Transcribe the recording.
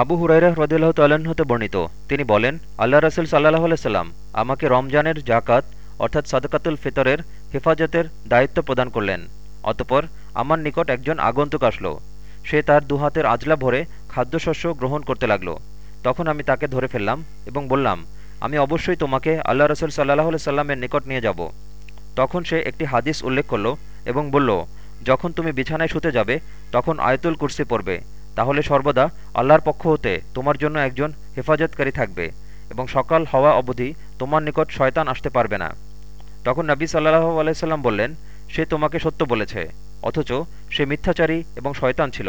আবু হুরাইরা হ্রদিল্লাহ তাল্লাহ্ন হতে বর্ণিত। তিনি বলেন, আল্লাহ রসুল সাল্লাহ সাল্লাম আমাকে রমজানের জাকাত অর্থাৎ সাদকাতুল ফিতরের হেফাজতের দায়িত্ব প্রদান করলেন। অতপর আমার নিকট একজন আগন্তুক আসলো। সে তার দুহাতের আজলা ভরে খাদ্যশস্য গ্রহণ করতে লাগল। তখন আমি তাকে ধরে ফেললাম এবং বললাম, আমি অবশ্যই তোমাকে আল্লাহ রসুল সাল্লাহ সাল্লামের নিকট নিয়ে যাব। তখন সে একটি হাদিস উল্লেখ করল এবং বলল, যখন তুমি বিছানায় শুতে যাবে, তখন আয়তুল কুরসি পড়বে। তাহলে সর্বদা আল্লাহর পক্ষ হতে তোমার জন্য একজন হেফাজতকারী থাকবে এবং সকাল হওয়া অবধি তোমার নিকট শয়তান আসতে পারবে না। তখন নবী সাল্লাহ আলাইসাল্লাম বললেন, সে তোমাকে সত্য বলেছে, অথচ সে মিথ্যাচারী এবং শয়তান ছিল।